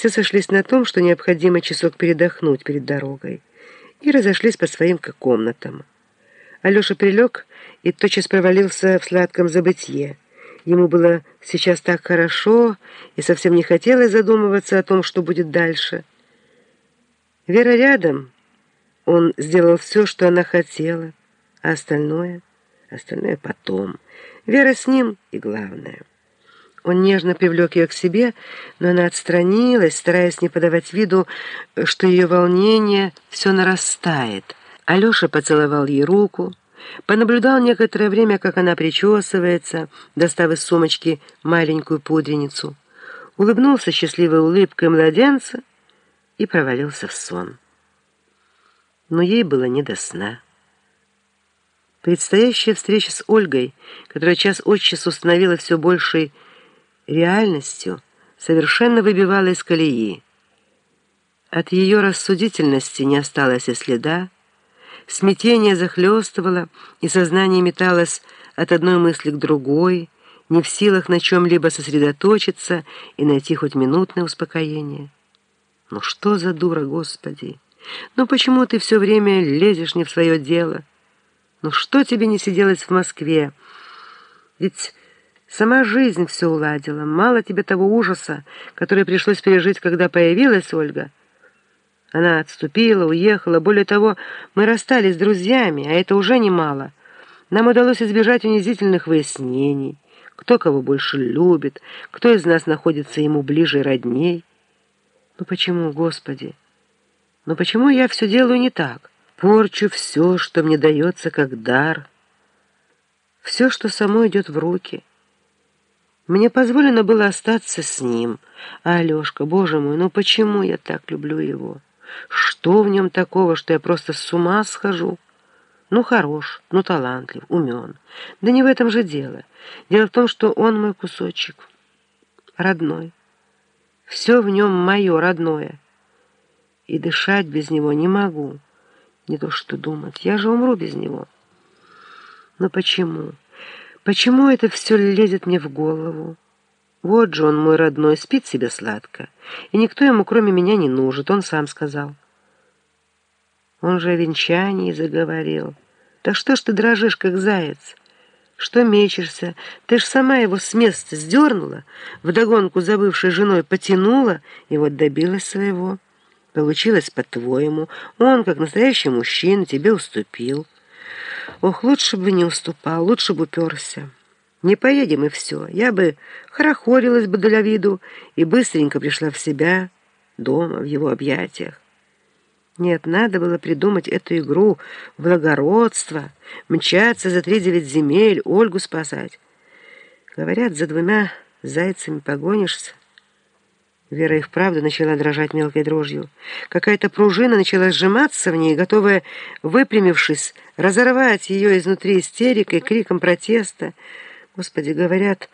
Все сошлись на том, что необходимо часок передохнуть перед дорогой, и разошлись по своим комнатам. Алеша прилег и тотчас провалился в сладком забытье. Ему было сейчас так хорошо, и совсем не хотелось задумываться о том, что будет дальше. Вера рядом. Он сделал все, что она хотела, а остальное, остальное потом. Вера с ним и главное. Он нежно привлек ее к себе, но она отстранилась, стараясь не подавать виду, что ее волнение все нарастает. Алеша поцеловал ей руку, понаблюдал некоторое время, как она причесывается, достав из сумочки маленькую пудреницу, улыбнулся счастливой улыбкой младенца и провалился в сон. Но ей было не до сна. Предстоящая встреча с Ольгой, которая час от часу становилась все большей реальностью, совершенно выбивала из колеи. От ее рассудительности не осталось и следа, смятение захлестывало, и сознание металось от одной мысли к другой, не в силах на чем-либо сосредоточиться и найти хоть минутное успокоение. Ну что за дура, Господи! Ну почему ты все время лезешь не в свое дело? Ну что тебе не сиделось в Москве? Ведь сама жизнь все уладила. Мало тебе того ужаса, который пришлось пережить, когда появилась Ольга. Она отступила, уехала. Более того, мы расстались с друзьями, а это уже немало. Нам удалось избежать унизительных выяснений. Кто кого больше любит, кто из нас находится ему ближе и родней. Ну почему, Господи? Ну почему я все делаю не так? Порчу все, что мне дается как дар. Все, что само идет в руки. Мне позволено было остаться с ним. А Алешка, боже мой, ну почему я так люблю его? Что в нем такого, что я просто с ума схожу? Ну, хорош, ну, талантлив, умен. Да не в этом же дело. Дело в том, что он мой кусочек. Родной. Все в нем мое, родное. И дышать без него не могу. Не то что думать, я же умру без него. Но почему? Почему это все лезет мне в голову? Вот же он, мой родной, спит себе сладко, и никто ему кроме меня не нужен, он сам сказал. Он же о венчании заговорил. Так что ж ты дрожишь, как заяц? Что мечешься? Ты ж сама его с места сдернула, вдогонку за бывшей женой потянула, и вот добилась своего. Получилось по-твоему. Он, как настоящий мужчина, тебе уступил. Ох, лучше бы не уступал, лучше бы уперся. Не поедем, и все. Я бы хорохорилась бы для виду и быстренько пришла в себя дома, в его объятиях. Нет, надо было придумать эту игру благородство, мчаться за три девять земель, Ольгу спасать. Говорят, за двумя зайцами погонишься. Вера и вправду начала дрожать мелкой дрожью. Какая-то пружина начала сжиматься в ней, готовая, выпрямившись, разорвать ее изнутри истерикой, криком протеста. Господи, говорят,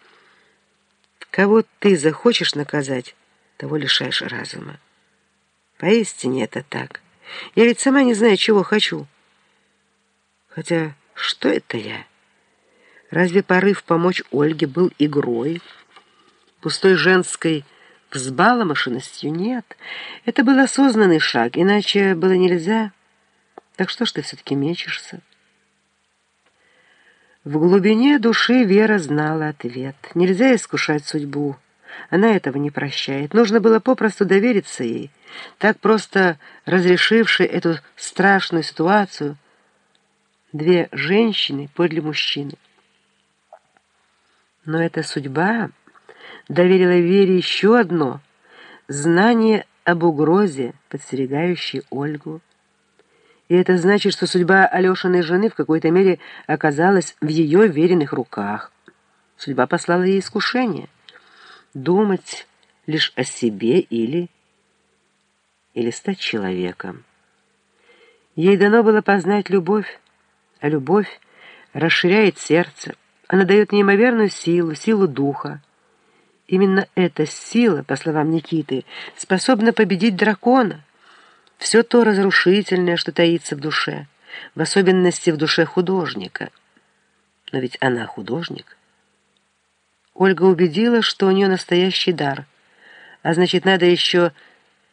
кого ты захочешь наказать, того лишаешь разума. Поистине это так. Я ведь сама не знаю, чего хочу. Хотя что это я? Разве порыв помочь Ольге был игрой, пустой женской взбаломошенностью нет. Это был осознанный шаг, иначе было нельзя. Так что ж ты все-таки мечешься? В глубине души Вера знала ответ. Нельзя искушать судьбу. Она этого не прощает. Нужно было попросту довериться ей, так просто разрешившей эту страшную ситуацию. Две женщины подле мужчины. Но эта судьба доверила Вере еще одно — знание об угрозе, подстерегающей Ольгу. И это значит, что судьба Алешиной жены в какой-то мере оказалась в ее веренных руках. Судьба послала ей искушение. Думать лишь о себе или... или стать человеком. Ей дано было познать любовь, а любовь расширяет сердце. Она дает неимоверную силу, силу духа. Именно эта сила, по словам Никиты, способна победить дракона. Все то разрушительное, что таится в душе, в особенности в душе художника. Но ведь она художник. Ольга убедила, что у нее настоящий дар. А значит, надо еще